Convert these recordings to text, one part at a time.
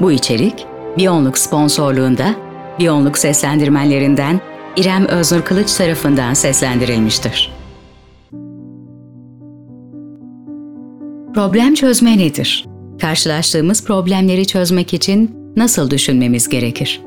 Bu içerik Biyonluk sponsorluğunda Biyonluk seslendirmenlerinden İrem Öznur Kılıç tarafından seslendirilmiştir. Problem çözme nedir? Karşılaştığımız problemleri çözmek için nasıl düşünmemiz gerekir?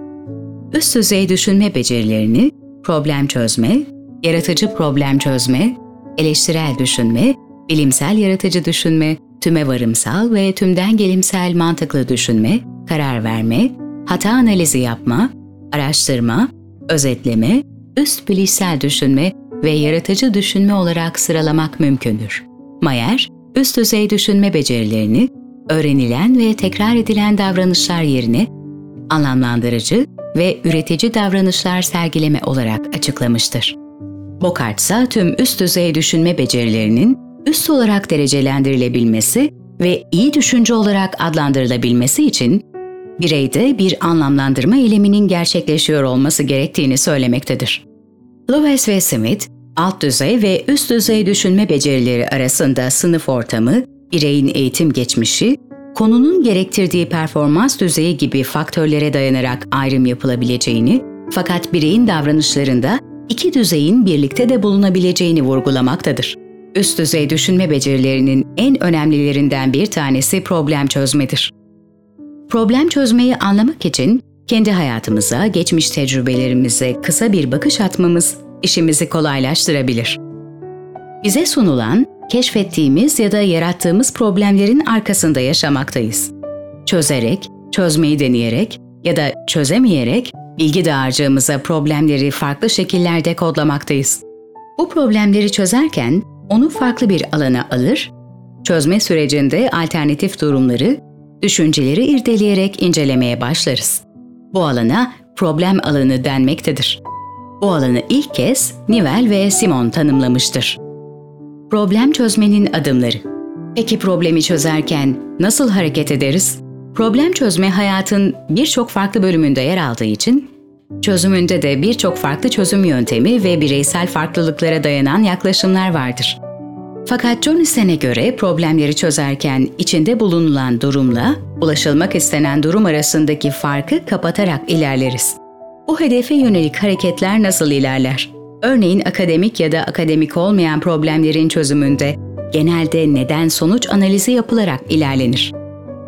Üst düzey düşünme becerilerini problem çözme, yaratıcı problem çözme, eleştirel düşünme, bilimsel yaratıcı düşünme, tüme varımsal ve tümden gelimsel mantıklı düşünme, karar verme, hata analizi yapma, araştırma, özetleme, üst bilişsel düşünme ve yaratıcı düşünme olarak sıralamak mümkündür. Mayer, üst düzey düşünme becerilerini öğrenilen ve tekrar edilen davranışlar yerine anlamlandırıcı ve üretici davranışlar sergileme olarak açıklamıştır. Bokart ise tüm üst düzey düşünme becerilerinin üst olarak derecelendirilebilmesi ve iyi düşünce olarak adlandırılabilmesi için bireyde bir anlamlandırma eyleminin gerçekleşiyor olması gerektiğini söylemektedir. Lewis ve Smith, alt düzey ve üst düzey düşünme becerileri arasında sınıf ortamı, bireyin eğitim geçmişi, konunun gerektirdiği performans düzeyi gibi faktörlere dayanarak ayrım yapılabileceğini, fakat bireyin davranışlarında iki düzeyin birlikte de bulunabileceğini vurgulamaktadır. Üst düzey düşünme becerilerinin en önemlilerinden bir tanesi problem çözmedir. Problem çözmeyi anlamak için kendi hayatımıza, geçmiş tecrübelerimize kısa bir bakış atmamız işimizi kolaylaştırabilir. Bize sunulan, keşfettiğimiz ya da yarattığımız problemlerin arkasında yaşamaktayız. Çözerek, çözmeyi deneyerek ya da çözemeyerek bilgi dağarcığımıza problemleri farklı şekillerde kodlamaktayız. Bu problemleri çözerken onu farklı bir alana alır, çözme sürecinde alternatif durumları, düşünceleri irdeleyerek incelemeye başlarız. Bu alana problem alanı denmektedir. Bu alanı ilk kez Nivell ve Simon tanımlamıştır. Problem çözmenin adımları. Peki problemi çözerken nasıl hareket ederiz? Problem çözme hayatın birçok farklı bölümünde yer aldığı için çözümünde de birçok farklı çözüm yöntemi ve bireysel farklılıklara dayanan yaklaşımlar vardır. Fakat Jonison'e göre problemleri çözerken içinde bulunulan durumla ulaşılmak istenen durum arasındaki farkı kapatarak ilerleriz. Bu hedefe yönelik hareketler nasıl ilerler? Örneğin akademik ya da akademik olmayan problemlerin çözümünde genelde neden-sonuç analizi yapılarak ilerlenir.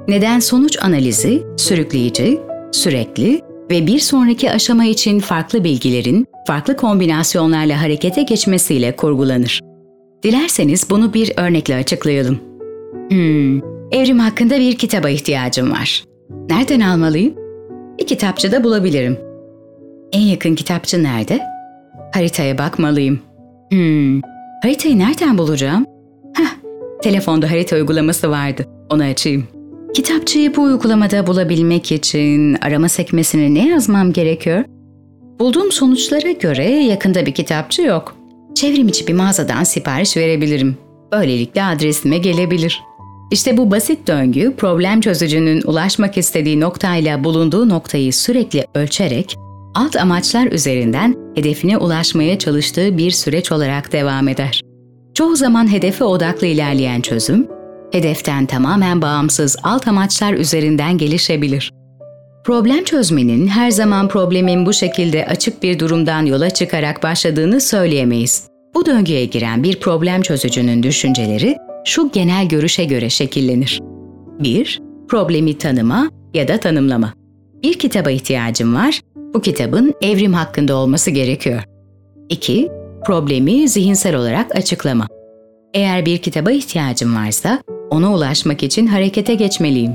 Neden-sonuç analizi sürükleyici, sürekli ve bir sonraki aşama için farklı bilgilerin farklı kombinasyonlarla harekete geçmesiyle kurgulanır. Dilerseniz bunu bir örnekle açıklayalım. Hmm, evrim hakkında bir kitaba ihtiyacım var. Nereden almalıyım? Bir kitapçıda bulabilirim. En yakın kitapçı nerede? Haritaya bakmalıyım. Hmm, haritayı nereden bulacağım? Heh, telefonda harita uygulaması vardı. Onu açayım. Kitapçıyı bu uygulamada bulabilmek için arama sekmesine ne yazmam gerekiyor? Bulduğum sonuçlara göre yakında bir kitapçı yok. Çevrim içi bir mağazadan sipariş verebilirim. Böylelikle adresime gelebilir. İşte bu basit döngü problem çözücünün ulaşmak istediği noktayla bulunduğu noktayı sürekli ölçerek alt amaçlar üzerinden hedefine ulaşmaya çalıştığı bir süreç olarak devam eder. Çoğu zaman hedefe odaklı ilerleyen çözüm, hedeften tamamen bağımsız alt amaçlar üzerinden gelişebilir. Problem çözmenin her zaman problemin bu şekilde açık bir durumdan yola çıkarak başladığını söyleyemeyiz. Bu döngüye giren bir problem çözücünün düşünceleri şu genel görüşe göre şekillenir. 1. Problemi tanıma ya da tanımlama. Bir kitaba ihtiyacım var, bu kitabın evrim hakkında olması gerekiyor. 2. Problemi zihinsel olarak açıklama. Eğer bir kitaba ihtiyacım varsa, ona ulaşmak için harekete geçmeliyim.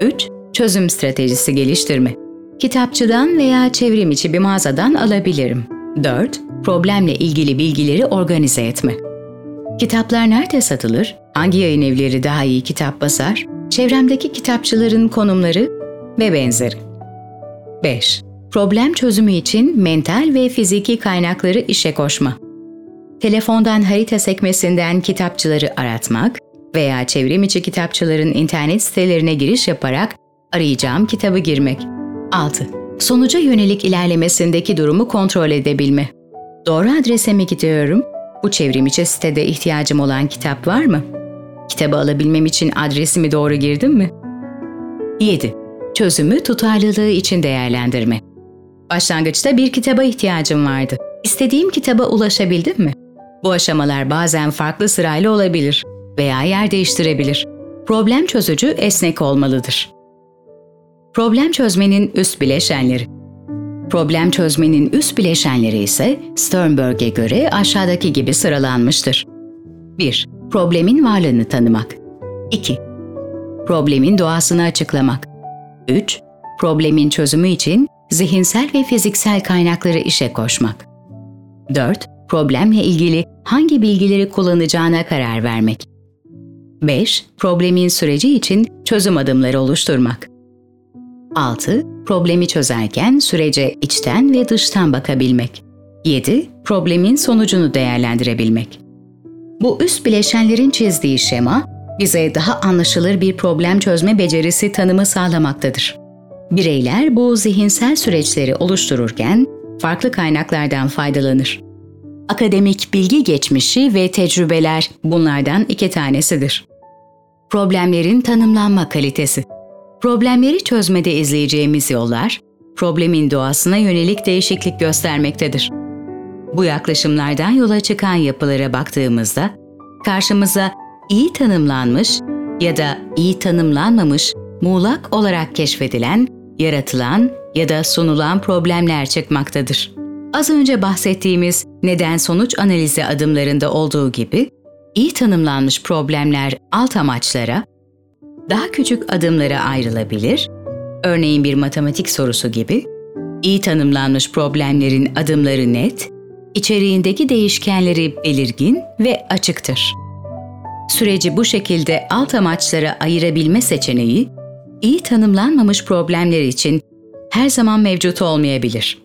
3 çözüm stratejisi geliştirme. Kitapçıdan veya çevrim içi bir mağazadan alabilirim. 4. Problemle ilgili bilgileri organize etme. Kitaplar nerede satılır? Hangi yayın evleri daha iyi kitap basar? Çevremdeki kitapçıların konumları ve benzeri. 5. Problem çözümü için mental ve fiziki kaynakları işe koşma. Telefondan harita sekmesinden kitapçıları aratmak veya çevrim içi kitapçıların internet sitelerine giriş yaparak arayacağım kitabı girmek. 6. Sonuca yönelik ilerlemesindeki durumu kontrol edebilme. Doğru adrese mi gidiyorum? Bu çevrimiçi sitede ihtiyacım olan kitap var mı? Kitabı alabilmem için adresimi doğru girdim mi? 7. Çözümü tutarlılığı için değerlendirme. Başlangıçta bir kitaba ihtiyacım vardı. İstediğim kitaba ulaşabildim mi? Bu aşamalar bazen farklı sırayla olabilir veya yer değiştirebilir. Problem çözücü esnek olmalıdır. Problem çözmenin üst bileşenleri Problem çözmenin üst bileşenleri ise Sternberg'e göre aşağıdaki gibi sıralanmıştır. 1. Problemin varlığını tanımak. 2. Problemin doğasını açıklamak. 3. Problemin çözümü için zihinsel ve fiziksel kaynakları işe koşmak. 4. Problemle ilgili hangi bilgileri kullanacağına karar vermek. 5. Problemin süreci için çözüm adımları oluşturmak. 6. Problemi çözerken sürece içten ve dıştan bakabilmek. 7. Problemin sonucunu değerlendirebilmek. Bu üst bileşenlerin çizdiği şema, bize daha anlaşılır bir problem çözme becerisi tanımı sağlamaktadır. Bireyler bu zihinsel süreçleri oluştururken farklı kaynaklardan faydalanır. Akademik bilgi geçmişi ve tecrübeler bunlardan iki tanesidir. Problemlerin tanımlanma kalitesi Problemleri çözmede izleyeceğimiz yollar, problemin doğasına yönelik değişiklik göstermektedir. Bu yaklaşımlardan yola çıkan yapılara baktığımızda, karşımıza iyi tanımlanmış ya da iyi tanımlanmamış, muğlak olarak keşfedilen, yaratılan ya da sunulan problemler çıkmaktadır. Az önce bahsettiğimiz neden-sonuç analizi adımlarında olduğu gibi, iyi tanımlanmış problemler alt amaçlara, daha küçük adımlara ayrılabilir, örneğin bir matematik sorusu gibi, iyi tanımlanmış problemlerin adımları net, içeriğindeki değişkenleri belirgin ve açıktır. Süreci bu şekilde alt amaçlara ayırabilme seçeneği, iyi tanımlanmamış problemler için her zaman mevcut olmayabilir.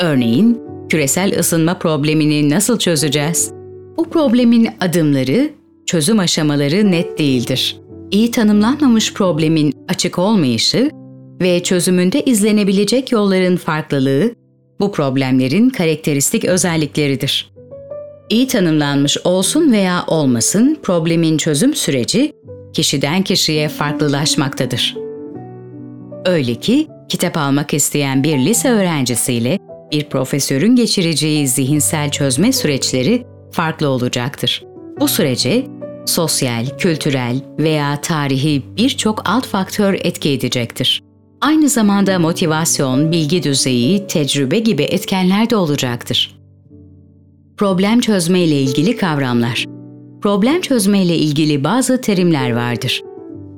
Örneğin, küresel ısınma problemini nasıl çözeceğiz? Bu problemin adımları, çözüm aşamaları net değildir iyi tanımlanmamış problemin açık olmayışı ve çözümünde izlenebilecek yolların farklılığı bu problemlerin karakteristik özellikleridir. İyi tanımlanmış olsun veya olmasın problemin çözüm süreci kişiden kişiye farklılaşmaktadır. Öyle ki kitap almak isteyen bir lise öğrencisiyle bir profesörün geçireceği zihinsel çözme süreçleri farklı olacaktır. Bu sürece sosyal, kültürel veya tarihi birçok alt faktör etki edecektir. Aynı zamanda motivasyon, bilgi düzeyi, tecrübe gibi etkenler de olacaktır. Problem çözme ile ilgili kavramlar. Problem çözme ile ilgili bazı terimler vardır.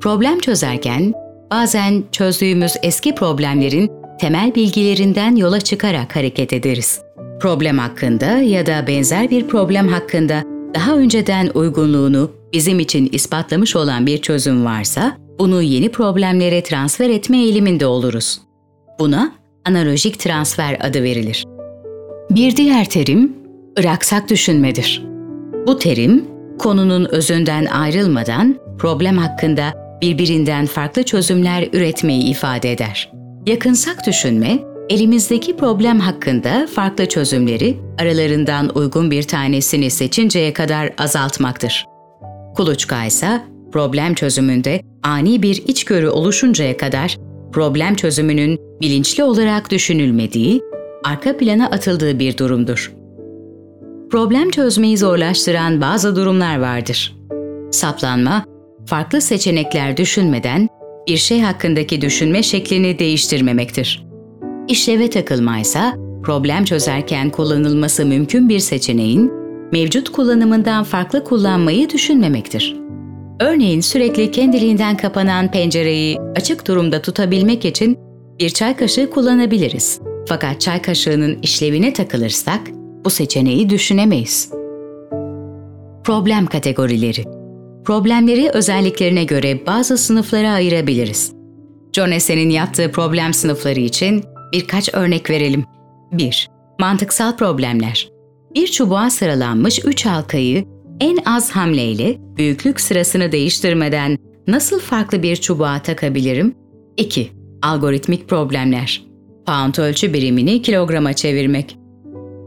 Problem çözerken bazen çözdüğümüz eski problemlerin temel bilgilerinden yola çıkarak hareket ederiz. Problem hakkında ya da benzer bir problem hakkında daha önceden uygunluğunu bizim için ispatlamış olan bir çözüm varsa, bunu yeni problemlere transfer etme eğiliminde oluruz. Buna analojik transfer adı verilir. Bir diğer terim, ıraksak düşünmedir. Bu terim, konunun özünden ayrılmadan problem hakkında birbirinden farklı çözümler üretmeyi ifade eder. Yakınsak düşünme, elimizdeki problem hakkında farklı çözümleri aralarından uygun bir tanesini seçinceye kadar azaltmaktır. Kuluçka ise problem çözümünde ani bir içgörü oluşuncaya kadar problem çözümünün bilinçli olarak düşünülmediği, arka plana atıldığı bir durumdur. Problem çözmeyi zorlaştıran bazı durumlar vardır. Saplanma, farklı seçenekler düşünmeden bir şey hakkındaki düşünme şeklini değiştirmemektir. İşleve takılma ise problem çözerken kullanılması mümkün bir seçeneğin mevcut kullanımından farklı kullanmayı düşünmemektir. Örneğin sürekli kendiliğinden kapanan pencereyi açık durumda tutabilmek için bir çay kaşığı kullanabiliriz. Fakat çay kaşığının işlevine takılırsak bu seçeneği düşünemeyiz. Problem kategorileri Problemleri özelliklerine göre bazı sınıflara ayırabiliriz. John Essen'in yaptığı problem sınıfları için birkaç örnek verelim. 1. Mantıksal problemler. Bir çubuğa sıralanmış üç halkayı en az hamleyle büyüklük sırasını değiştirmeden nasıl farklı bir çubuğa takabilirim? 2. Algoritmik problemler. Pound ölçü birimini kilograma çevirmek.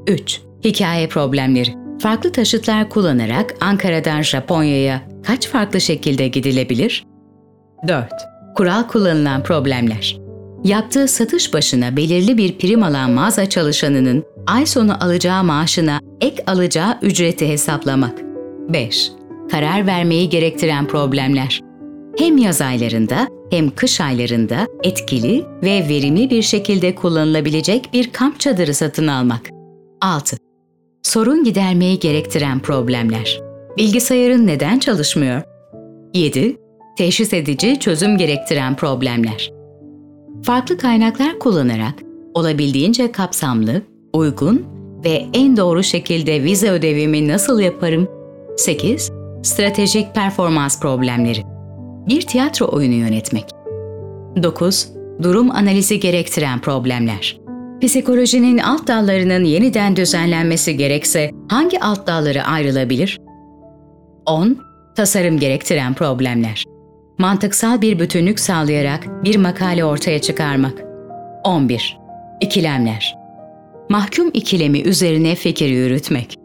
3. Hikaye problemleri. Farklı taşıtlar kullanarak Ankara'dan Japonya'ya kaç farklı şekilde gidilebilir? 4. Kural kullanılan problemler. Yaptığı satış başına belirli bir prim alan mağaza çalışanının ay sonu alacağı maaşına ek alacağı ücreti hesaplamak. 5. Karar vermeyi gerektiren problemler. Hem yaz aylarında hem kış aylarında etkili ve verimli bir şekilde kullanılabilecek bir kamp çadırı satın almak. 6. Sorun gidermeyi gerektiren problemler. Bilgisayarın neden çalışmıyor? 7. Teşhis edici çözüm gerektiren problemler. Farklı kaynaklar kullanarak olabildiğince kapsamlı, uygun ve en doğru şekilde vize ödevimi nasıl yaparım? 8. Stratejik performans problemleri. Bir tiyatro oyunu yönetmek. 9. Durum analizi gerektiren problemler. Psikolojinin alt dallarının yeniden düzenlenmesi gerekse hangi alt dalları ayrılabilir? 10. Tasarım gerektiren problemler. Mantıksal bir bütünlük sağlayarak bir makale ortaya çıkarmak. 11. İkilemler. Mahkum ikilemi üzerine fikir yürütmek.